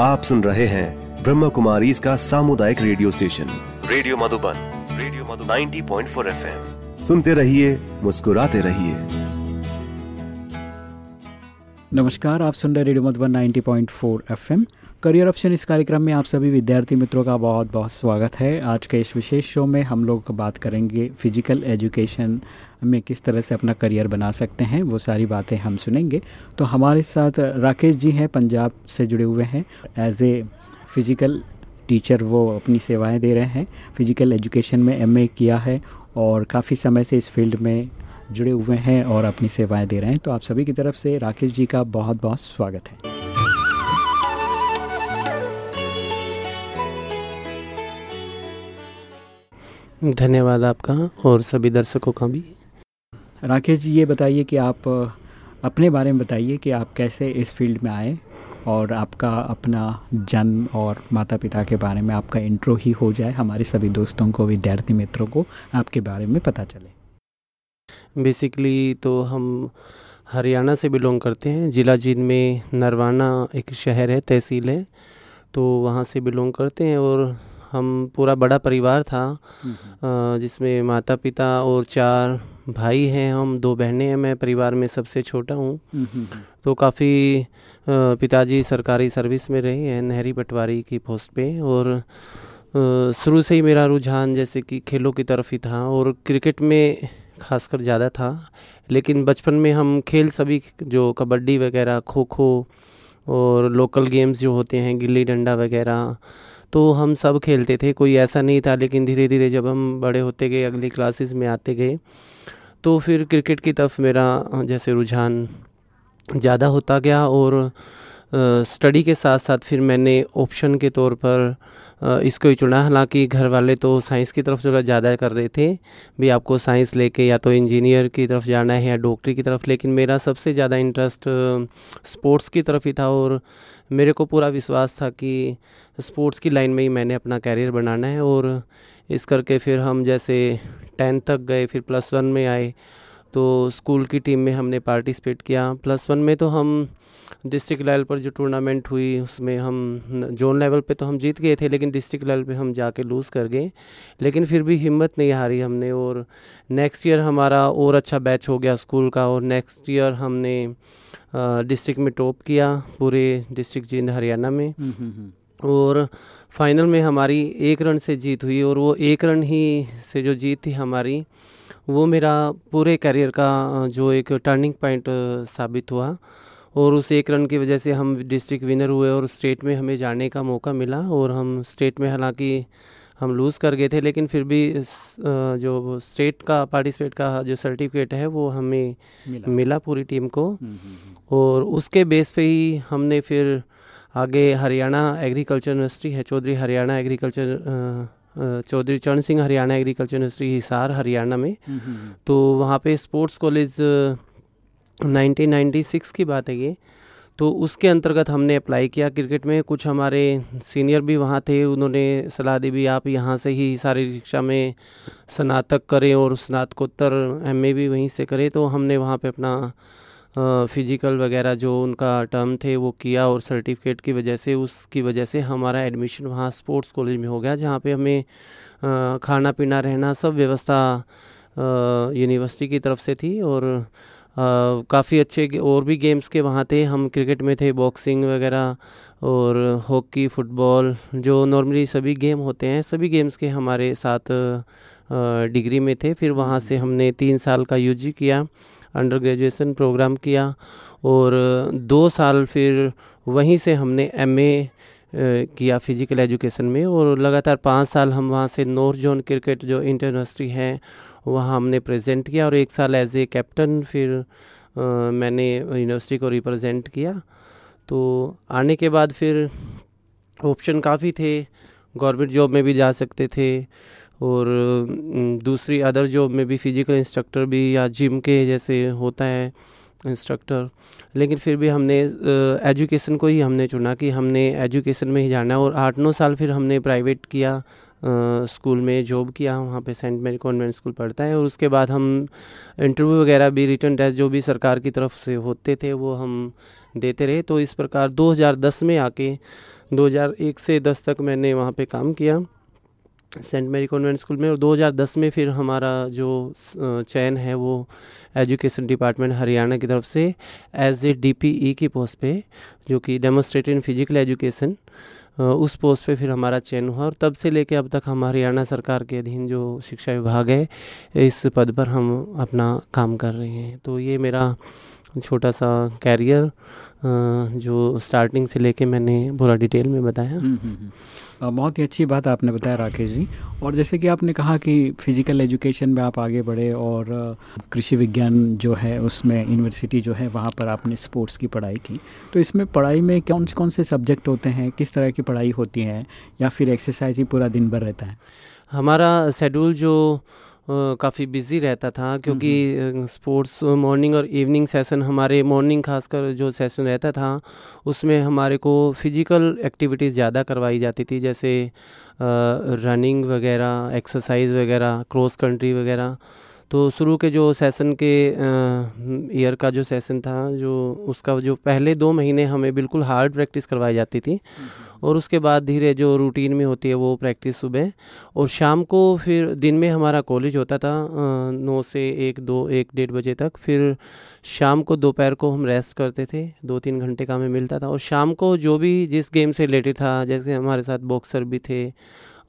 आप सुन रहे हैं ब्रह्म कुमारी इसका सामुदायिक radio station. Radio Madhuban radio Madhuban. 90.4 FM. सुनते रहिए, मुस्कुराते रहिए। नमस्कार, आप सुन रहे radio Madhuban 90.4 FM. Career option इस कार्यक्रम में आप सभी विद्यार्थी मित्रों का बहुत बहुत स्वागत है। आज के इस विशेष शो में हम लोग बात करेंगे फ़िज़िकल एजुकेशन में किस तरह से अपना करियर बना सकते हैं, वो सारी बातें हम सुनेंगे। तो हमारे साथ राकेश जी हैं, पंजाब से जुड़े हुए हैं। एज ए फ़िज़िकल टीचर वो अपनी सेवाएँ दे रहे हैं। फ़िज़िकल एजुकेशन में एमए किया है और काफ़ी समय से इस फ़ील्ड में जुड़े हुए हैं और अपनी सेवाएँ दे रहे हैं। तो आप सभी की तरफ़ से राकेश जी का बहुत बहुत स्वागत है। धन्यवाद आपका और सभी दर्शकों का भी। राकेश जी, ये बताइए कि आप, अपने बारे में बताइए कि आप कैसे इस फ़ील्ड में आए और आपका अपना जन्म और माता पिता के बारे में आपका इंट्रो ही हो जाए, हमारे सभी दोस्तों को, विद्यार्थी मित्रों को, आपके बारे में पता चले। बेसिकली तो हम हरियाणा से बिलोंग करते हैं। ज़िला जींद में नरवाना एक शहर है, तहसील है। तो वहाँ से बिलोंग करते हैं और हम पूरा बड़ा परिवार था जिसमें माता पिता और चार भाई हैं हम दो बहनें हैं मैं परिवार में सबसे छोटा हूँ। तो काफ़ी पिताजी सरकारी सर्विस में रहे हैं नहरी पटवारी की पोस्ट पे और शुरू से ही मेरा रुझान जैसे कि खेलों की तरफ़ ही था और क्रिकेट में खासकर ज़्यादा था। लेकिन बचपन में हम खेल सभी जो कबड्डी वगैरह खो खो और लोकल गेम्स जो होते हैं गिल्ली डंडा वगैरह तो हम सब खेलते थे, कोई ऐसा नहीं था, लेकिन धीरे धीरे जब हम बड़े होते गए, अगली क्लासेस में आते गए तो फिर क्रिकेट की तरफ़ मेरा, जैसे रुझान ज़्यादा होता गया और स्टडी के साथ साथ फिर मैंने ऑप्शन के तौर पर इसको ही चुना। हालाँकि घर वाले तो साइंस की तरफ़ थोड़ा ज़्यादा कर रहे थे। भी आपको साइंस लेके या तो इंजीनियर की तरफ़ जाना है या डॉक्टरी की तरफ़, लेकिन मेरा सबसे ज़्यादा इंटरेस्ट स्पोर्ट्स की तरफ़ ही था और मेरे को पूरा विश्वास था कि स्पोर्ट्स की लाइन में ही मैंने अपना कैरियर बनाना है और इस करके फिर हम जैसे टेंथ तक गए, फिर प्लस वन में आए। तो स्कूल की टीम में हमने पार्टिसिपेट किया। प्लस वन में तो हम डिस्ट्रिक्ट लेवल पर जो टूर्नामेंट हुई उसमें हम जोन लेवल पे तो हम जीत गए थे लेकिन डिस्ट्रिक्ट लेवल पे हम जाके लूज़ कर गए। लेकिन फिर भी हिम्मत नहीं हारी हमने और नेक्स्ट ईयर हमारा और अच्छा बैच हो गया स्कूल का और नेक्स्ट ईयर हमने डिस्ट्रिक्ट में टॉप किया पूरे डिस्ट्रिक्ट जींद हरियाणा में। हम्म, हम्म, हम्म। और फाइनल में हमारी एक रन से जीत हुई और वो एक रन ही से जो जीत थी हमारी वो मेरा पूरे करियर का जो एक टर्निंग पॉइंट साबित हुआ। और उस एक रन की वजह से हम डिस्ट्रिक्ट विनर हुए और स्टेट में हमें जाने का मौका मिला और हम स्टेट में हालाँकि हम लूज़ कर गए थे लेकिन फिर भी जो स्टेट का पार्टिसिपेट का जो सर्टिफिकेट है वो हमें मिला, मिला पूरी टीम को। हम्म, हम्म, हम्म। और उसके बेस पे ही हमने फिर आगे हरियाणा एग्रीकल्चर यूनिवर्सिटी है Chaudhary Haryana agriculture Chaudhary Charan Singh Haryana agriculture university Hisar Haryana में। तो वहाँ पे स्पोर्ट्स कॉलेज 1996 की बात है ये तो उसके अंतर्गत हमने अप्लाई किया क्रिकेट में। कुछ हमारे सीनियर भी वहाँ थे, उन्होंने सलाह दी भी, आप यहाँ से ही सारी शिक्षा में स्नातक करें और स्नातकोत्तर एमए भी वहीं से करें। तो हमने वहाँ पे अपना फ़िज़िकल वगैरह जो उनका टर्म थे, वो किया और सर्टिफिकेट की वजह से, उसकी वजह से हमारा एडमिशन वहाँ स्पोर्ट्स कॉलेज में हो गया, जहाँ पे हमें खाना पीना, रहना सब व्यवस्था यूनिवर्सिटी की तरफ़ से थी। और काफ़ी अच्छे और भी गेम्स के वहाँ थे। हम क्रिकेट में थे बॉक्सिंग वगैरह और हॉकी फुटबॉल जो नॉर्मली सभी गेम होते हैं सभी गेम्स के हमारे साथ डिग्री में थे। फिर वहाँ से हमने तीन साल का यूजी किया अंडर ग्रेजुएसन प्रोग्राम किया और दो साल फिर वहीं से हमने एमए किया फ़िज़िकल एजुकेशन में और लगातार पाँच साल हम वहाँ से नॉर्थ जोन क्रिकेट जो इंटर है वहाँ हमने प्रेजेंट किया और एक साल एज ए कैप्टन फिर आ, मैंने यूनिवर्सिटी को रिप्रेजेंट किया। तो आने के बाद फिर ऑप्शन काफ़ी थे गवर्नमेंट जॉब में भी जा सकते थे और दूसरी अदर जॉब में भी फ़िज़िकल इंस्ट्रक्टर भी या जिम के जैसे होता है इंस्ट्रक्टर लेकिन फिर भी हमने एजुकेशन को ही हमने चुना कि हमने एजुकेशन में ही जाना और आठ नौ साल फिर हमने प्राइवेट किया। स्कूल में जॉब किया, वहाँ पे सेंट मेरी कॉन्वेंट स्कूल पढ़ता है और उसके बाद हम इंटरव्यू वगैरह भी, रिटर्न टेस्ट जो भी सरकार की तरफ़ से होते थे, वो हम देते रहे। तो इस प्रकार 2010 में आके 2001 से 10 तक मैंने वहाँ पे काम किया सेंट मेरी कॉन्वेंट स्कूल में। और 2010 में फिर हमारा जो चयन है, वो एजुकेशन डिपार्टमेंट हरियाणा की तरफ़ से, एज ए डी की पोस्ट पे, जो कि डेमोस्ट्रेटिव इन फ़िज़िकल एजुकेशन। उस पोस्ट पे फिर हमारा चयन हुआ और तब से लेके अब तक हम हरियाणा सरकार के अधीन जो शिक्षा विभाग है, इस पद पर हम अपना काम कर रहे हैं। तो ये मेरा छोटा सा कैरियर जो स्टार्टिंग से लेके मैंने पूरा डिटेल में बताया। हम्म, हम्म, हम्म। बहुत ही अच्छी बात आपने बताया राकेश जी। और जैसे कि आपने कहा कि फ़िज़िकल एजुकेशन में आप आगे बढ़े और कृषि विज्ञान जो है उसमें यूनिवर्सिटी जो है वहाँ पर आपने स्पोर्ट्स की पढ़ाई की। तो इसमें पढ़ाई में कौन कौन से सब्जेक्ट होते हैं किस तरह की पढ़ाई होती है या फिर एक्सरसाइज ही पूरा दिन भर रहता है? हमारा शेड्यूल जो काफ़ी बिज़ी रहता था क्योंकि स्पोर्ट्स मॉर्निंग और इवनिंग सेशन हमारे मॉर्निंग खासकर जो सेशन रहता था उसमें हमारे को फ़िज़िकल एक्टिविटीज़ ज़्यादा करवाई जाती थी जैसे रनिंग वगैरह एक्सरसाइज वगैरह क्रॉस कंट्री वगैरह। तो शुरू के जो सेशन के ईयर का जो सेशन था जो उसका जो पहले दो महीने हमें बिल्कुल हार्ड प्रैक्टिस करवाई जाती थी और उसके बाद धीरे जो रूटीन में होती है वो प्रैक्टिस सुबह और शाम को फिर दिन में हमारा कॉलेज होता था नौ से एक, दो, एक, डेढ़ बजे तक। फिर शाम को दोपहर को हम रेस्ट करते थे, दो तीन घंटे का हमें मिलता था। और शाम को जो भी जिस गेम से रिलेटेड था, जैसे हमारे साथ बॉक्सर भी थे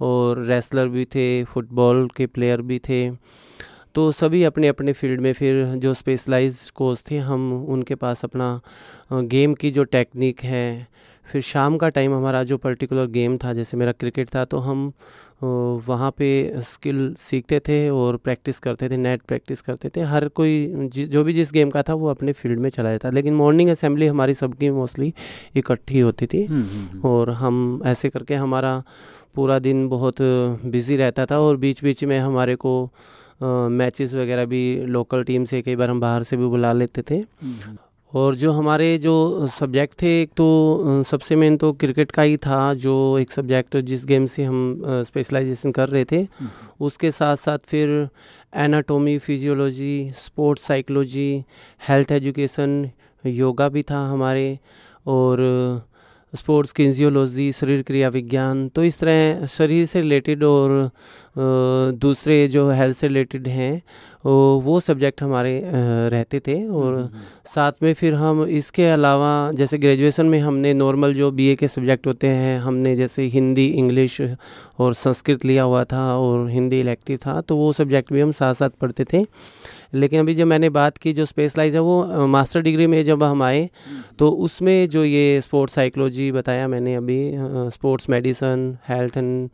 और रेसलर भी थे फुटबॉल के प्लेयर भी थे तो सभी अपने अपने फ़ील्ड में फिर जो स्पेशलाइज कोच थे, हम उनके पास अपना गेम की जो टेक्निक है फिर शाम का टाइम हमारा जो पर्टिकुलर गेम था जैसे मेरा क्रिकेट था तो हम वहाँ पे स्किल सीखते थे और प्रैक्टिस करते थे नेट प्रैक्टिस करते थे। हर कोई जो भी जिस गेम का था वो अपने फ़ील्ड में चला जाता। लेकिन मॉर्निंग असेंबली हमारी सबकी मोस्टली इकट्ठी होती थी। हम्म, हम्म, हम्म। और हम ऐसे करके हमारा पूरा दिन बहुत बिज़ी रहता था और बीच बीच में हमारे को मैचेस वगैरह भी लोकल टीम से कई बार हम बाहर से भी बुला लेते थे। और जो हमारे जो सब्जेक्ट थे एक तो सबसे मेन तो क्रिकेट का ही था जो एक सब्जेक्ट जिस गेम से हम स्पेशलाइजेशन कर रहे थे हम्म। उसके साथ साथ फिर anatomy physiology sports psychology health education yoga भी था हमारे और स्पोर्ट्स किन्जियोलॉजी शरीर क्रिया विज्ञान तो इस तरह शरीर से रिलेटेड और दूसरे जो हेल्थ से रिलेटेड हैं वो सब्जेक्ट हमारे रहते थे और हम्म, हम्म। साथ में फिर हम इसके अलावा जैसे ग्रेजुएशन में हमने नॉर्मल जो बीए के सब्जेक्ट होते हैं हमने जैसे हिंदी इंग्लिश और संस्कृत लिया हुआ था और हिंदी इलेक्टिव था तो वो सब्जेक्ट भी हम साथ साथ पढ़ते थे लेकिन अभी जब मैंने बात की जो स्पेशलाइज है, वो मास्टर डिग्री में जब हम आए तो उसमें जो ये स्पोर्ट्स साइकोलॉजी बताया मैंने अभी sports medicine health and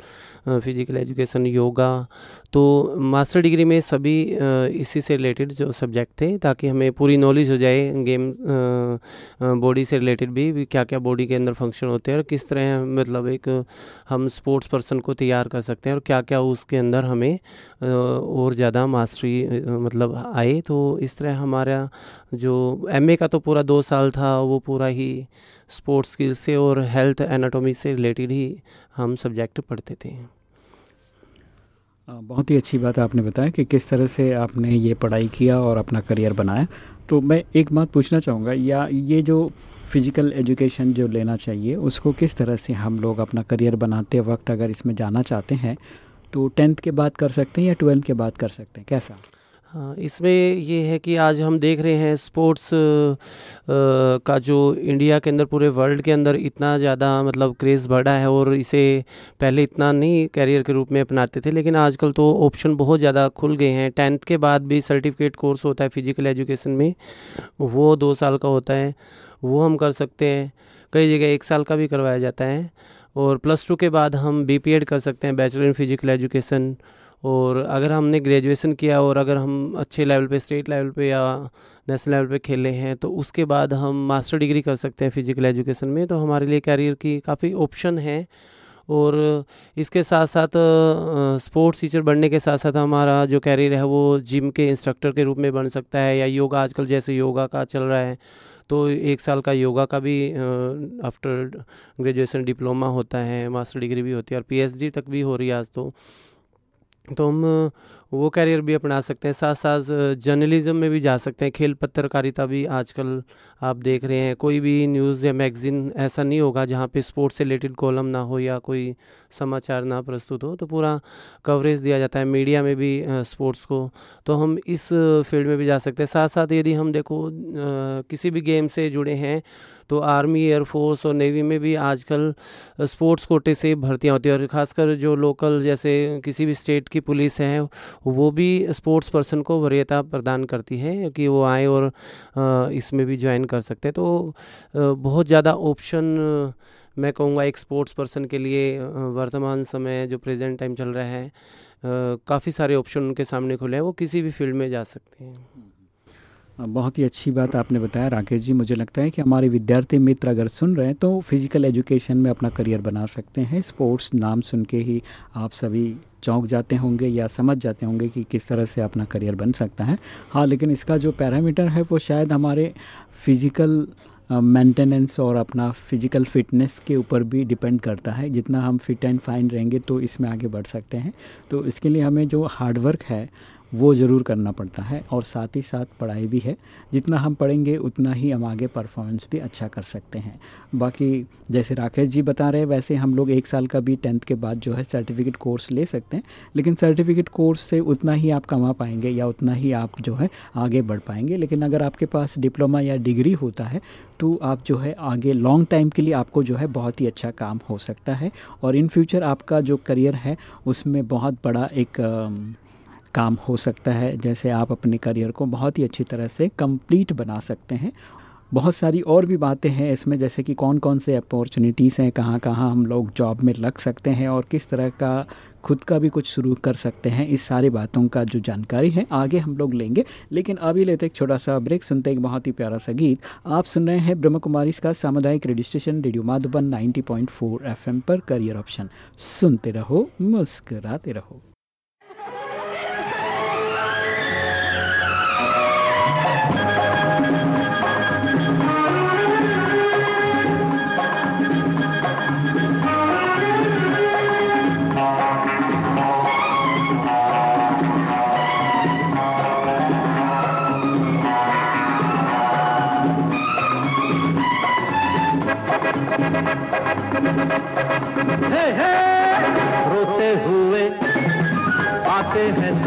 physical education yoga तो मास्टर डिग्री में सभी इसी से रिलेटेड जो सब्जेक्ट थे, ताकि हमें पूरी नॉलेज हो जाए गेम बॉडी से रिलेटेड भी क्या क्या बॉडी के अंदर फ़ंक्शन होते हैं और किस तरह मतलब एक, हम स्पोर्ट्स पर्सन को तैयार कर सकते हैं और क्या क्या उसके अंदर हमें और ज़्यादा मास्टरी मतलब आए तो इस तरह हमारा जो एमए का तो पूरा दो साल था, वो पूरा ही स्पोर्ट्स स्किल से और हेल्थ एनाटॉमी से रिलेटेड ही हम सब्जेक्ट पढ़ते थे। बहुत ही अच्छी बात आपने बताया कि किस तरह से आपने ये पढ़ाई किया और अपना करियर बनाया। तो मैं एक बात पूछना चाहूँगा, या ये जो फ़िज़िकल एजुकेशन जो लेना चाहिए, उसको किस तरह से हम लोग अपना करियर बनाते वक्त अगर इसमें जाना चाहते हैं तो टेंथ के बाद कर सकते हैं या ट्वेल्थ के बाद कर सकते हैं? कैसा? हाँ इसमें ये है कि आज हम देख रहे हैं स्पोर्ट्स का जो इंडिया के अंदर, पूरे वर्ल्ड के अंदर इतना ज़्यादा मतलब क्रेज़ बढ़ा है और इसे पहले इतना नहीं कैरियर के रूप में अपनाते थे, लेकिन आजकल तो ऑप्शन बहुत ज़्यादा खुल गए हैं। टेंथ के बाद भी सर्टिफिकेट कोर्स होता है फ़िज़िकल एजुकेशन में, वो दो साल का होता है, वो हम कर सकते हैं। कई जगह एक साल का भी करवाया जाता है और प्लस टू के बाद हम बी कर सकते हैं, बैचलर इन फ़िज़िकल एजुकेशन। और अगर हमने ग्रेजुएशन किया और अगर हम अच्छे लेवल पे स्टेट लेवल पे या नेशनल लेवल पे खेले हैं तो उसके बाद हम मास्टर डिग्री कर सकते हैं फ़िज़िकल एजुकेशन में तो हमारे लिए कैरियर की काफ़ी ऑप्शन है। और इसके साथ साथ स्पोर्ट्स टीचर बनने के साथ साथ हमारा जो कैरियर है वो जिम के इंस्ट्रक्टर के रूप में बन सकता है, या योगा आजकल जैसे योगा का चल रहा है तो एक साल का योगा का भी आफ्टर ग्रेजुएशन डिप्लोमा होता है मास्टर डिग्री भी होती है और पीएचडी तक भी हो रही है आज तो। तो हम वो कैरियर भी अपना सकते हैं। साथ साथ जर्नलिज्म में भी जा सकते हैं। खेल पत्रकारिता भी आजकल आप देख रहे हैं। कोई भी न्यूज़ या मैगज़ीन ऐसा नहीं होगा जहाँ पे स्पोर्ट्स से रिलेटेड कॉलम ना हो या कोई समाचार ना प्रस्तुत हो तो पूरा कवरेज दिया जाता है मीडिया में भी स्पोर्ट्स को। तो हम इस फ़ील्ड में भी जा सकते हैं। साथ साथ यदि हम देखो किसी भी गेम से जुड़े हैं तो आर्मी एयरफोर्स और नेवी में भी आजकल स्पोर्ट्स कोटे से भर्तियाँ होती है। और ख़ासकर जो लोकल जैसे किसी भी स्टेट की पुलिस है वो भी स्पोर्ट्स पर्सन को वरीयता प्रदान करती है कि वो आए और इसमें भी ज्वाइन कर सकते हैं। तो बहुत ज़्यादा ऑप्शन मैं कहूँगा एक स्पोर्ट्स पर्सन के लिए वर्तमान समय जो प्रेजेंट टाइम चल रहा है काफ़ी सारे ऑप्शन उनके सामने खुले हैं, वो किसी भी फ़ील्ड में जा सकते हैं। बहुत ही अच्छी बात आपने बताया राकेश जी। मुझे लगता है कि हमारे विद्यार्थी मित्र अगर सुन रहे हैं तो फ़िज़िकल एजुकेशन में अपना करियर बना सकते हैं। स्पोर्ट्स नाम सुन के ही आप सभी चौंक जाते होंगे या समझ जाते होंगे कि किस तरह से अपना करियर बन सकता है। हाँ लेकिन इसका जो पैरामीटर है वो शायद हमारे फ़िज़िकल मेंटेनेंस uh, और अपना फ़िज़िकल फिटनेस के ऊपर भी डिपेंड करता है। जितना हम फिट एंड फाइन रहेंगे तो इसमें आगे बढ़ सकते हैं। तो इसके लिए हमें जो हार्डवर्क है वो ज़रूर करना पड़ता है और साथ ही साथ पढ़ाई भी है। जितना हम पढ़ेंगे, उतना ही हम आगे परफॉर्मेंस भी अच्छा कर सकते हैं। बाकी जैसे राकेश जी बता रहे हैं, वैसे हम लोग एक साल का भी टेंथ के बाद जो है सर्टिफिकेट कोर्स ले सकते हैं। लेकिन सर्टिफिकेट कोर्स से उतना ही आप कमा पाएँगे या उतना ही आप जो है आगे बढ़ पाएँगे। लेकिन अगर आपके पास डिप्लोमा या डिग्री होता है तो आप जो है आगे लॉन्ग टाइम के लिए आपको जो है बहुत ही अच्छा काम हो सकता है। और इन फ्यूचर आपका जो करियर है, उसमें बहुत बड़ा एक काम हो सकता है, जैसे आप अपने करियर को बहुत ही अच्छी तरह से कंप्लीट बना सकते हैं। बहुत सारी और भी बातें हैं इसमें, जैसे कि कौन कौन से अपॉर्चुनिटीज़ हैं कहाँ कहाँ हम लोग जॉब में लग सकते हैं और किस तरह का खुद का भी कुछ शुरू कर सकते हैं, इस सारी बातों का जो जानकारी है, आगे हम लोग लेंगे। लेकिन अभी लेते एक छोटा सा ब्रेक, सुनते एक बहुत ही प्यारा सा गीत। आप सुन रहे हैं ब्रह्म कुमारी का सामुदायिक radio station, radio Madhuban 90.4 FM पर करियर ऑप्शन। सुनते रहो, मुस्कराते रहो।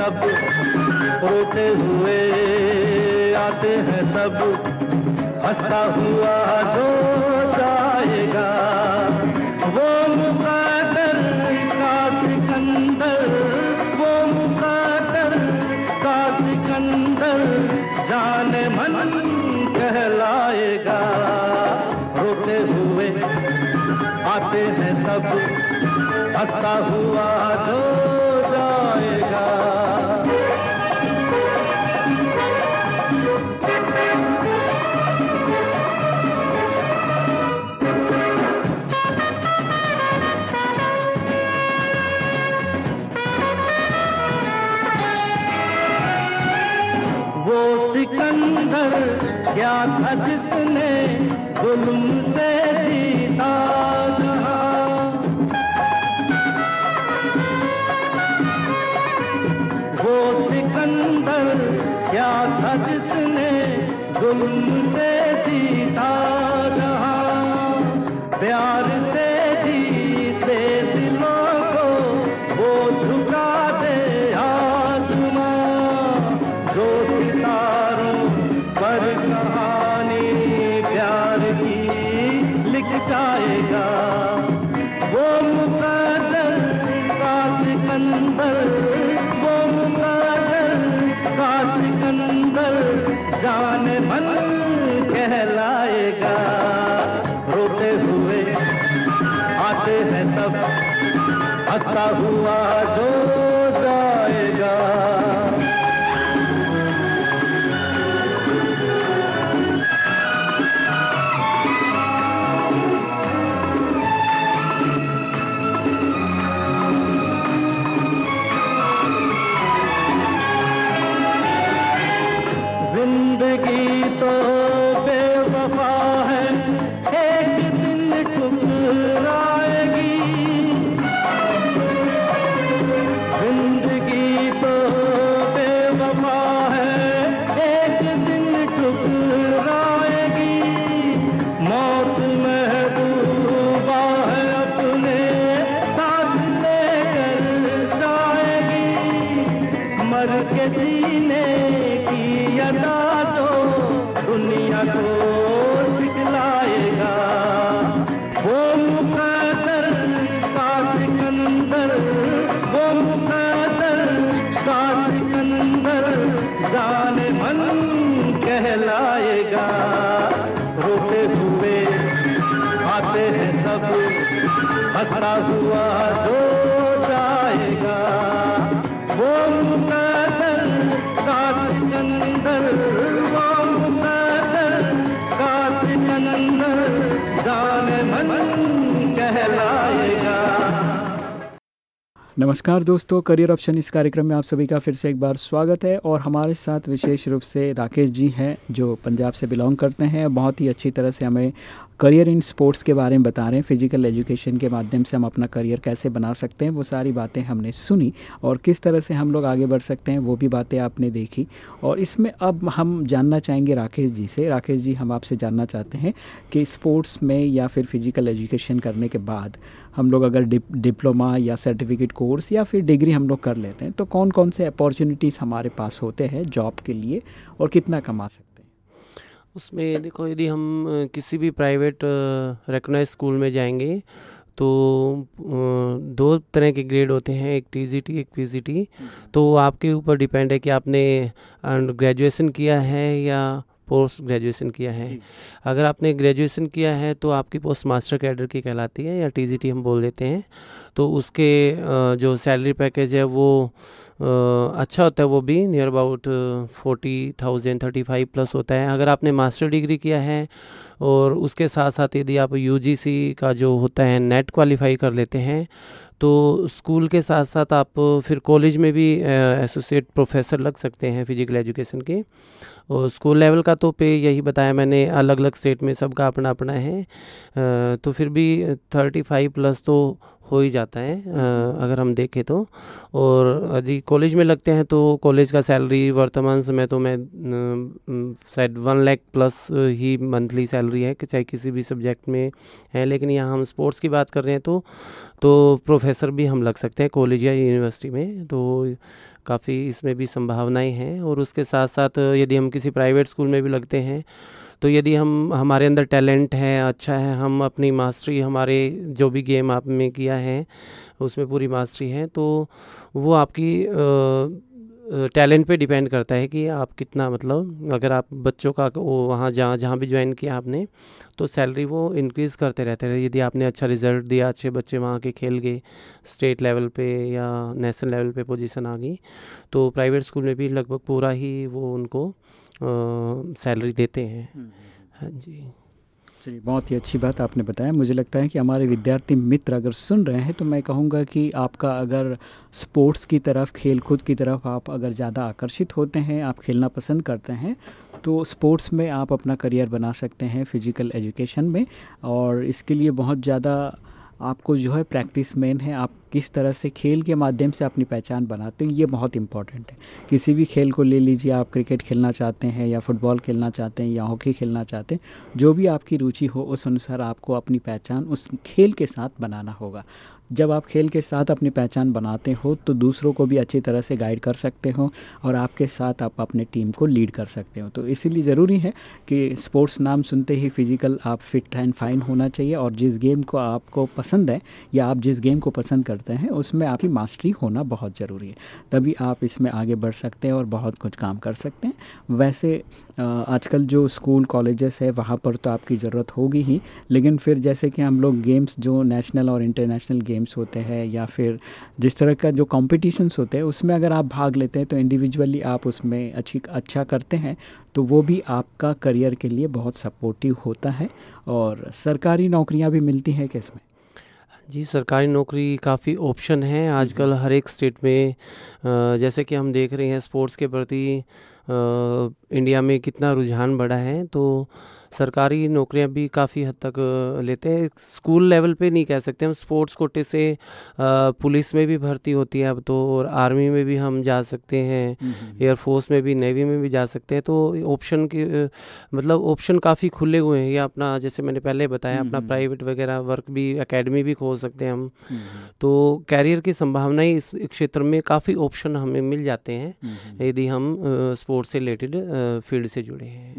सब रोते हुए आते हैं सब। हंसता हुआ जो जाएगा, वो मुकादर का सिकंदर, वो मुकादर का सिकंदर जाने मन कहलाएगा। रोते हुए आते हैं सब, हंसता हुआ जो क्या था जिसने जुल्म से जीता वो सिकंदर क्या था जिसने जुल्म से जीता जहाँ? प्यार कहलाएगा। रोते हुए आते हैं सब। हंसता हुआ जो मर के जीने की अदा तो दुनिया को सिखलाएगा वो मुकदर का सिकंदर वो मुकदर का सिकंदर जाने मन कहलाएगा। रोते हुए आते हैं सब, हंसता हुआ नमस्कार दोस्तों करियर ऑप्शन इस कार्यक्रम में आप सभी का फिर से एक बार स्वागत है और हमारे साथ विशेष रूप से राकेश जी हैं, जो पंजाब से बिलोंग करते हैं। बहुत ही अच्छी तरह से हमें करियर इन स्पोर्ट्स के बारे में बता रहे हैं। फ़िज़िकल एजुकेशन के माध्यम से हम अपना करियर कैसे बना सकते हैं, वो सारी बातें हमने सुनी और किस तरह से हम लोग आगे बढ़ सकते हैं, वो भी बातें आपने देखी। और इसमें अब हम जानना चाहेंगे राकेश जी से। राकेश जी, हम आपसे जानना चाहते हैं कि स्पोर्ट्स में या फिर फ़िज़िकल एजुकेशन करने के बाद हम लोग अगर डिप, डिप्लोमा या सर्टिफिकेट कोर्स या फिर डिग्री हम लोग कर लेते हैं तो कौन कौन से अपॉर्चुनिटीज़ हमारे पास होते हैं जॉब के लिए और कितना कमा सकते हैं? उसमें देखो यदि हम किसी भी प्राइवेट रिकग्नाइज स्कूल में जाएँगे तो दो तरह के ग्रेड होते हैं एक टीजीटी एक पीजीटी तो आपके ऊपर डिपेंड है कि आपने ग्रेजुएशन किया है या पोस्ट ग्रेजुएशन किया है। अगर आपने ग्रेजुएशन किया है तो आपकी पोस्ट मास्टर कैडर की कहलाती है या टीजीटी हम बोल देते हैं। तो उसके जो सैलरी पैकेज है वो अच्छा होता है वो भी near about forty thousand thirty five plus होता है। अगर आपने मास्टर डिग्री किया है और उसके साथ साथ यदि आप यूजीसी का जो होता है नेट क्वालिफाई कर लेते हैं तो स्कूल के साथ साथ आप फिर कॉलेज में भी एसोसिएट प्रोफेसर लग सकते हैं फ़िज़िकल एजुकेशन के। और स्कूल लेवल का तो पे यही बताया मैंने अलग अलग स्टेट में सबका अपना अपना है तो फिर भी थर्टी फाइव प्लस तो हो ही जाता है अगर हम देखें तो। और यदि कॉलेज में लगते हैं तो कॉलेज का सैलरी वर्तमान समय तो मैं शायद वन लैख प्लस ही मंथली सैलरी है, चाहे किसी भी सब्जेक्ट में है। लेकिन यहाँ हम स्पोर्ट्स की बात कर रहे हैं तो तो प्रोफेसर भी हम लग सकते हैं कॉलेज या यूनिवर्सिटी में। तो काफ़ी इसमें भी संभावनाएँ हैं। और उसके साथ साथ यदि हम किसी प्राइवेट स्कूल में भी लगते हैं तो यदि हम, हमारे अंदर टैलेंट है अच्छा है, हम अपनी मास्टरी, हमारे जो भी गेम आप में किया है, उसमें पूरी मास्टरी है तो वो आपकी टैलेंट पे डिपेंड करता है कि आप कितना मतलब अगर आप बच्चों का वो वहाँ जहाँ जहाँ भी ज्वाइन किया आपने तो सैलरी वो इंक्रीज़ करते रहते हैं। यदि आपने अच्छा रिज़ल्ट दिया अच्छे बच्चे वहाँ के खेल गए स्टेट लेवल पे या नेशनल लेवल पे पोजीशन आ गई तो प्राइवेट स्कूल में भी लगभग पूरा ही वो उनको सैलरी देते हैं। हाँ जी। चलिए बहुत ही अच्छी बात आपने बताया। मुझे लगता है कि हमारे विद्यार्थी मित्र अगर सुन रहे हैं तो मैं कहूँगा कि आपका अगर स्पोर्ट्स की तरफ़ खेल कूद की तरफ़ आप अगर ज़्यादा आकर्षित होते हैं, आप खेलना पसंद करते हैं तो स्पोर्ट्स में आप अपना करियर बना सकते हैं फ़िज़िकल एजुकेशन में। और इसके लिए बहुत ज़्यादा आपको जो है प्रैक्टिस मेन है, आप किस तरह से खेल के माध्यम से अपनी पहचान बनाते हैं, ये बहुत इंपॉर्टेंट है। किसी भी खेल को ले लीजिए, आप क्रिकेट खेलना चाहते हैं या फुटबॉल खेलना चाहते हैं या हॉकी खेलना चाहते हैं, जो भी आपकी रुचि हो, उस अनुसार आपको अपनी पहचान उस खेल के साथ बनाना होगा। जब आप खेल के साथ अपनी पहचान बनाते हो तो दूसरों को भी अच्छी तरह से गाइड कर सकते हो और आपके साथ आप अपने टीम को लीड कर सकते हो। तो इसीलिए ज़रूरी है कि स्पोर्ट्स नाम सुनते ही फ़िज़िकल आप फिट एंड फाइन होना चाहिए और जिस गेम को आपको पसंद है या आप जिस गेम को पसंद करते हैं, उसमें आपकी मास्टरी होना बहुत ज़रूरी है। तभी आप इसमें आगे बढ़ सकते हैं और बहुत कुछ काम कर सकते हैं। वैसे आजकल जो स्कूल कॉलेजेस है वहाँ पर तो आपकी ज़रूरत होगी ही। लेकिन फिर जैसे कि हम लोग गेम्स जो नेशनल और इंटरनेशनल गेम्स होते हैं या फिर जिस तरह का जो कॉम्पिटिशन्स होते हैं उसमें अगर आप भाग लेते हैं तो इंडिविजुअली आप उसमें अच्छी अच्छा करते हैं तो वो भी आपका करियर के लिए बहुत सपोर्टिव होता है। और सरकारी नौकरियाँ भी मिलती हैं किसमें जी सरकारी नौकरी काफ़ी ऑप्शन है। आजकल हर एक स्टेट में जैसे कि हम देख रहे हैं स्पोर्ट्स के प्रति इंडिया में कितना रुझान बढ़ा है तो सरकारी नौकरियाँ भी काफ़ी हद तक लेते हैं। स्कूल लेवल पे नहीं कह सकते हम स्पोर्ट्स कोटे से पुलिस में भी भर्ती होती है अब तो और आर्मी में भी हम जा सकते हैं एयरफोर्स में भी नेवी में भी जा सकते हैं। तो ऑप्शन के मतलब ऑप्शन काफ़ी खुले हुए हैं। या अपना जैसे मैंने पहले बताया अपना प्राइवेट वगैरह वर्क भी अकेडमी भी खोल सकते हैं हम। तो कैरियर की संभावनाएँ इस क्षेत्र में काफ़ी ऑप्शन हमें मिल जाते हैं यदि हम स्पोर्ट्स से रिलेटेड फ़ील्ड से जुड़े हैं।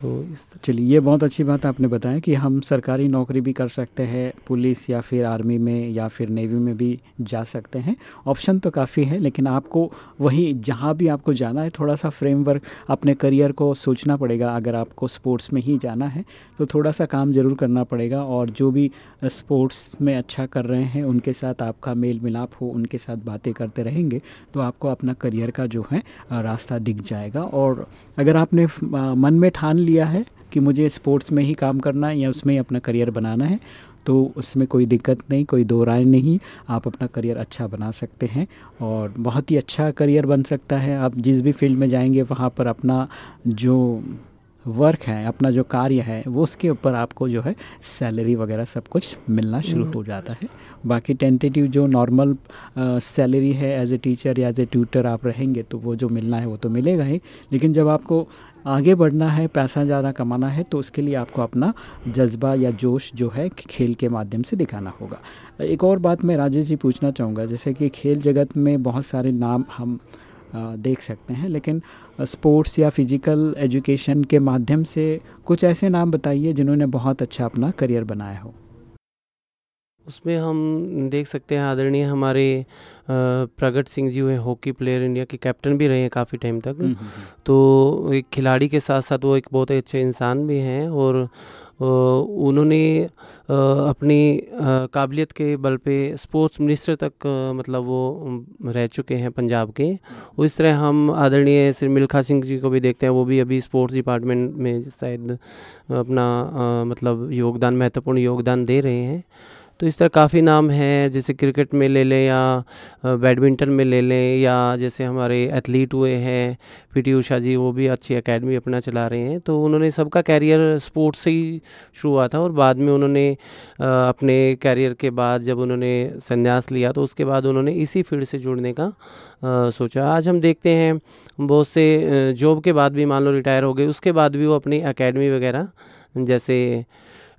तो इस चलिए, ये बहुत अच्छी बात आपने बताया कि हम सरकारी नौकरी भी कर सकते हैं, पुलिस या फिर आर्मी में या फिर नेवी में भी जा सकते हैं। ऑप्शन तो काफ़ी है, लेकिन आपको वही जहाँ भी आपको जाना है थोड़ा सा फ्रेमवर्क अपने करियर को सोचना पड़ेगा। अगर आपको स्पोर्ट्स में ही जाना है तो थोड़ा सा काम ज़रूर करना पड़ेगा और जो भी स्पोर्ट्स में अच्छा कर रहे हैं, उनके साथ आपका मेल मिलाप हो, उनके साथ बातें करते रहेंगे तो आपको अपना करियर का जो है रास्ता दिख जाएगा। और अगर आपने मन में ठान लिया है कि मुझे स्पोर्ट्स में ही काम करना है या उसमें ही अपना करियर बनाना है तो उसमें कोई दिक्कत नहीं, कोई दो राय नहीं। आप अपना करियर अच्छा बना सकते हैं और बहुत ही अच्छा करियर बन सकता है। आप जिस भी फ़ील्ड में जाएँगे, वहाँ पर अपना जो वर्क है, अपना जो कार्य है, वो उसके ऊपर आपको जो है सैलरी वगैरह सब कुछ मिलना शुरू हो जाता है। बाकी टेंटेटिव जो नॉर्मल सैलरी है, एज ए टीचर या एज ए ट्यूटर आप रहेंगे तो वो जो मिलना है, वो तो मिलेगा ही। लेकिन जब आपको आगे बढ़ना है, पैसा ज़्यादा कमाना है तो उसके लिए आपको अपना जज्बा या जोश जो है खेल के माध्यम से दिखाना होगा। एक और बात मैं राजेश जी पूछना चाहूँगा, जैसे कि खेल जगत में बहुत सारे नाम हम देख सकते हैं, लेकिन स्पोर्ट्स या फ़िज़िकल एजुकेशन के माध्यम से कुछ ऐसे नाम बताइए जिन्होंने बहुत अच्छा अपना करियर बनाया हो। उसमें हम देख सकते हैं आदरणीय हमारे प्रगट सिंह जी हुए हॉकी प्लेयर इंडिया के कैप्टन भी रहे हैं काफ़ी टाइम तक। हम्म, हम्म, हम्म। तो एक खिलाड़ी के साथ साथ वो एक बहुत ही अच्छे इंसान भी हैं और उन्होंने अपनी काबिलियत के बल पे स्पोर्ट्स मिनिस्टर तक मतलब वो रह चुके हैं पंजाब के। उस तरह हम आदरणीय श्री मिल्खा सिंह जी को भी देखते हैं वो भी अभी स्पोर्ट्स डिपार्टमेंट में शायद अपना मतलब योगदान महत्वपूर्ण योगदान दे रहे हैं। तो इस तरह काफ़ी नाम हैं, जैसे क्रिकेट में ले लें या बैडमिंटन में ले लें या जैसे हमारे एथलीट हुए हैं, पीटी उषा जी, वो भी अच्छी एकेडमी अपना चला रहे हैं। तो उन्होंने सबका कैरियर स्पोर्ट्स से ही शुरू हुआ था और बाद में उन्होंने अपने कैरियर के बाद जब उन्होंने संन्यास लिया तो उसके बाद उन्होंने इसी फ़ील्ड से जुड़ने का सोचा। आज हम देखते हैं, बहुत से जॉब के बाद भी मान लो रिटायर हो गए, उसके बाद भी वो अपनी अकेडमी वगैरह, जैसे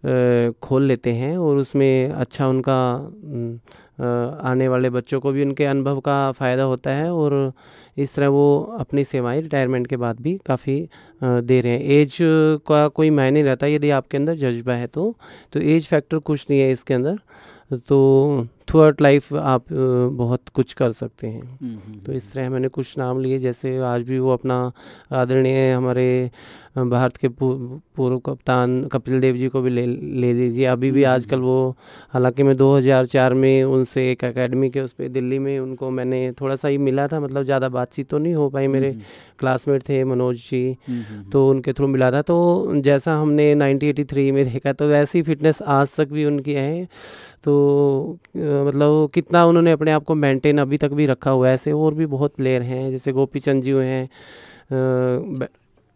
खोल लेते हैं और उसमें अच्छा उनका आने वाले बच्चों को भी उनके अनुभव का फ़ायदा होता है और इस तरह वो अपनी सेवाएँ रिटायरमेंट के बाद भी काफ़ी दे रहे हैं। एज का कोई मायने रहता यदि आपके अंदर जज्बा है तो तो एज फैक्टर कुछ नहीं है इसके अंदर। तो थ्रू आउट लाइफ आप बहुत कुछ कर सकते हैं। हम्म, हम्म, तो इस हम्म। तरह मैंने कुछ नाम लिए जैसे आज भी वो अपना आदरणीय हमारे भारत के पूर्व कप्तान कपिल देव जी को भी ले ले लीजिए अभी भी आजकल वो हालाँकि मैं 2004 में उनसे एक एकेडमी के उस पर दिल्ली में उनको मैंने थोड़ा सा ही मिला था मतलब ज़्यादा बातचीत तो नहीं हो पाई मेरे क्लासमेट थे मनोज जी तो उनके थ्रू मिला था। तो जैसा हमने 1983 में देखा तो वैसी फिटनेस आज तक भी उनकी है। तो मतलब कितना उन्होंने अपने आप को मेंटेन अभी तक भी रखा हुआ है। ऐसे और भी बहुत प्लेयर हैं, जैसे गोपी चंद जी हैं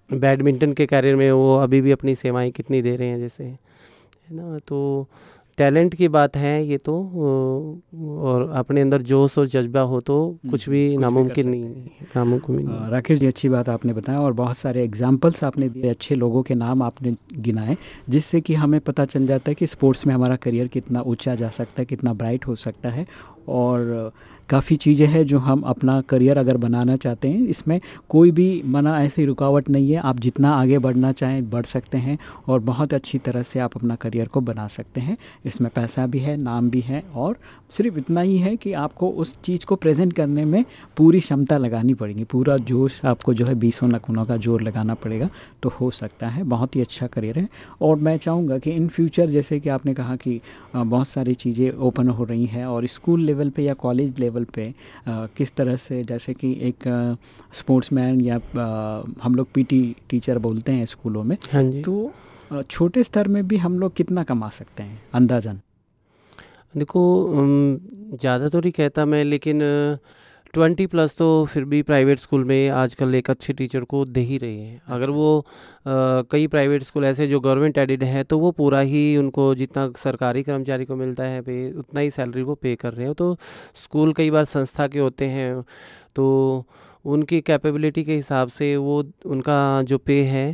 बैडमिंटन के करियर में वो अभी भी अपनी सेवाएँ कितनी दे रहे हैं जैसे, है ना? तो टैलेंट की बात है ये तो और अपने अंदर जोश और जज्बा हो तो हम्म, कुछ भी नामुमकिन नहीं है। नामुमकिन राकेश जी अच्छी बात आपने बताया और बहुत सारे एग्जाम्पल्स आपने दिए अच्छे लोगों के नाम आपने गिनाए जिससे कि हमें पता चल जाता है कि स्पोर्ट्स में हमारा करियर कितना ऊँचा जा सकता है कितना ब्राइट हो सकता है। और काफ़ी चीज़ें हैं जो हम अपना करियर अगर बनाना चाहते हैं, इसमें कोई भी मना ऐसी रुकावट नहीं है। आप जितना आगे बढ़ना चाहें, बढ़ सकते हैं और बहुत अच्छी तरह से आप अपना करियर को बना सकते हैं। इसमें पैसा भी है, नाम भी है और सिर्फ़ इतना ही है कि आपको उस चीज़ को प्रेजेंट करने में पूरी क्षमता लगानी पड़ेगी। पूरा जोश आपको जो है बीसों नखूनों का ज़ोर लगाना पड़ेगा तो हो सकता है। बहुत ही अच्छा करियर है और मैं चाहूँगा कि इन फ्यूचर जैसे कि आपने कहा कि बहुत सारी चीज़ें ओपन हो रही हैं और स्कूल लेवल पे या कॉलेज लेवल पे किस तरह से जैसे कि एक स्पोर्ट्समैन या हम लोग पीटी टीचर बोलते हैं स्कूलों में हाँ जी। तो छोटे स्तर में भी हम लोग कितना कमा सकते हैं अंदाजन? देखो ज़्यादा तो नहीं कहता मैं लेकिन ट्वेंटी प्लस तो फिर भी प्राइवेट स्कूल में आजकल एक अच्छे टीचर को दे ही रहे हैं। अगर अच्छा। वो आ, कई प्राइवेट स्कूल ऐसे जो गवर्नमेंट एडिड है तो वो पूरा ही उनको जितना सरकारी कर्मचारी को मिलता है पे उतना ही सैलरी वो पे कर रहे हो। तो स्कूल कई बार संस्था के होते हैं तो उनकी कैपेबिलिटी के हिसाब से वो उनका जो पे है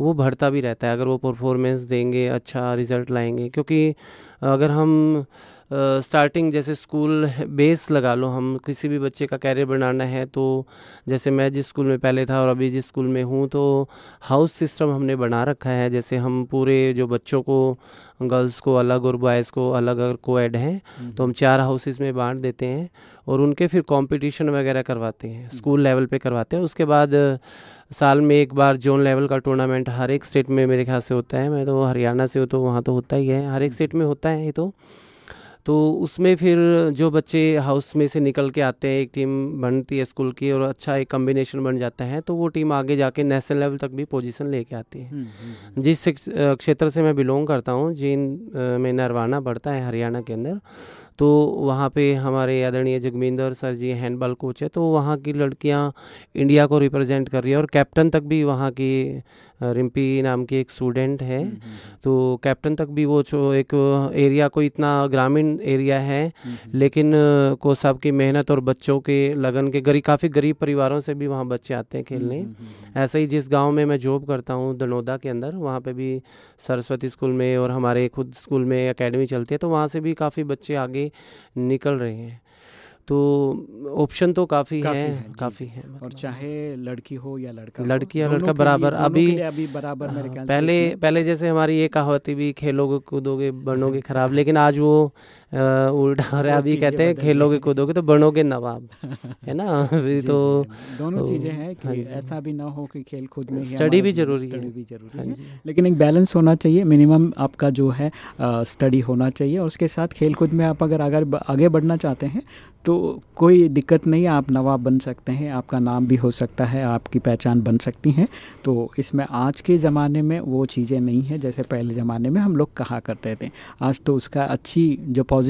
वो बढ़ता भी रहता है। अगर वो परफॉर्मेंस देंगे अच्छा रिज़ल्ट लाएँगे क्योंकि अगर हम स्टार्टिंग जैसे स्कूल बेस लगा लो हम किसी भी बच्चे का कैरियर बनाना है तो जैसे मैं जिस स्कूल में पहले था और अभी जिस स्कूल में हूँ तो हाउस सिस्टम हमने बना रखा है। जैसे हम पूरे जो बच्चों को गर्ल्स को अलग और बॉयज़ को अलग अगर को एड हैं तो हम चार हाउसेस में बांट देते हैं और उनके फिर कंपटीशन वगैरह करवाते हैं स्कूल लेवल पे करवाते हैं। उसके बाद साल में एक बार जोन लेवल का टूर्नामेंट हर एक स्टेट में मेरे ख्याल से होता है। मैं तो हरियाणा से हूँ तो वहाँ तो होता ही है। हर एक स्टेट में होता है ये तो। तो उसमें फिर जो बच्चे हाउस में से निकल के आते हैं एक टीम बनती है स्कूल की और अच्छा एक कम्बिनेशन बन जाता है तो वो टीम आगे जाके नेशनल लेवल तक भी पोजीशन लेके आती है। हम्म, हम्म, जिस क्षेत्र से मैं बिलोंग करता हूँ जिन में नरवाना पड़ता है हरियाणा के अंदर तो वहाँ पे हमारे आदरणीय Jagminder sir ji handball coach है तो वहाँ की लड़कियाँ इंडिया को रिप्रेजेंट कर रही है और कैप्टन तक भी वहाँ की रिम्पी नाम की एक स्टूडेंट है। हम्म, हम्म, तो कैप्टन तक भी वो जो एक एरिया को इतना ग्रामीण एरिया है हम्म, लेकिन को साहब की मेहनत और बच्चों के लगन के गरीब काफ़ी गरीब परिवारों से भी वहाँ बच्चे आते हैं खेलने। हम्म, हम्म, हम्म, ऐसे ही जिस गाँव में मैं जॉब करता हूँ दनोदा के अंदर वहाँ पे भी सरस्वती स्कूल में और हमारे खुद स्कूल में एकेडमी चलती है तो वहाँ से भी काफ़ी बच्चे आगे निकल रहे हैं तो ऑप्शन तो काफ़ी काफ़ी है है, काफ़ी है मतलब। और। चाहे लड़की हो या लड़का लड़की या लड़का बराबर अभी अभी बराबर मेरे हाँ, ख्याल पहले पहले जैसे हमारी ये कहावत भी खेलोगे कूदोगे बनोगे खराब लेकिन आज वो उल्टा वो अभी कहते हैं खेलोगे कूदोगे तो बनोगे नवाब है ना? अभी जी, तो जी, दोनों तो- चीज़ें हैं कि हाँ ऐसा भी ना हो कि खेल कूद में स्टडी भी ज़रूरी स्टडी। भी ज़रूरी हाँ लेकिन एक बैलेंस होना चाहिए मिनिमम आपका जो है स्टडी होना चाहिए और उसके साथ खेल कूद में आप अगर अगर आगे बढ़ना चाहते हैं तो कोई दिक्कत नहीं आप नवाब बन सकते हैं आपका नाम भी हो सकता है आपकी पहचान बन सकती है। तो इसमें आज के ज़माने में वो चीज़ें नहीं है जैसे पहले ज़माने में हम लोग कहा करते थे। आज तो उसका अच्छी जो पॉजिटिव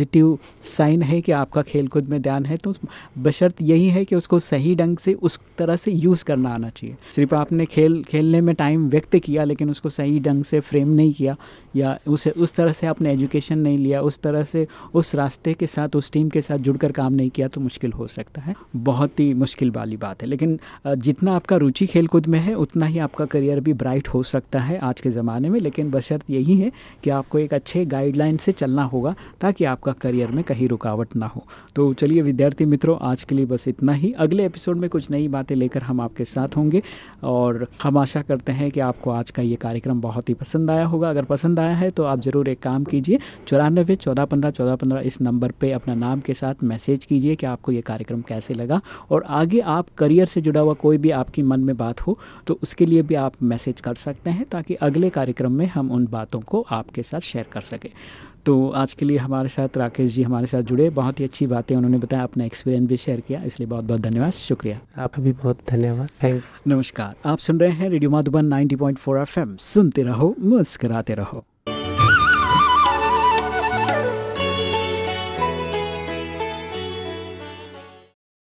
साइन है कि आपका खेल कूद में ध्यान है तो बशर्त यही है कि उसको सही ढंग से उस तरह से यूज़ करना आना चाहिए। सिर्फ़ आपने खेल, खेलने में टाइम व्यक्त किया, लेकिन उसको सही ढंग से फ्रेम नहीं किया या उसे, उस तरह से आपने एजुकेशन नहीं लिया, उस तरह से उस रास्ते के साथ, उस टीम के साथ जुड़कर काम नहीं किया तो मुश्किल हो सकता है। बहुत ही मुश्किल वाली बात है। लेकिन जितना आपका रुचि खेल कूद में है, उतना ही आपका करियर भी ब्राइट हो सकता है आज के ज़माने में। लेकिन बशर्त यही है कि आपको एक अच्छे गाइडलाइन से चलना होगा, ताकि आपका करियर में कहीं रुकावट ना हो। तो चलिए विद्यार्थी मित्रों, आज के लिए बस इतना ही। अगले एपिसोड में कुछ नई बातें लेकर हम आपके साथ होंगे, और हम आशा करते हैं कि आपको आज का ये कार्यक्रम बहुत ही पसंद आया होगा। अगर पसंद है तो आप ज़रूर एक काम कीजिए चौरानबे चौदह पंद्रह चौदह पंद्रह इस नंबर पे अपना नाम के साथ मैसेज कीजिए कि आपको ये कार्यक्रम कैसे लगा। और आगे आप करियर से जुड़ा हुआ कोई भी आपकी मन में बात हो तो उसके लिए भी आप मैसेज कर सकते हैं ताकि अगले कार्यक्रम में हम उन बातों को आपके साथ शेयर कर सकें। तो आज के लिए हमारे साथ राकेश जी हमारे साथ जुड़े। बहुत ही अच्छी बातें उन्होंने बताया अपना एक्सपीरियंस भी शेयर किया इसलिए बहुत बहुत धन्यवाद शुक्रिया। आपका भी बहुत धन्यवाद थैंक यू नमस्कार आप सुन रहे हैं रेडियो माधुबन 90.4 एफएम। सुनते रहो मुस्कराते रहो।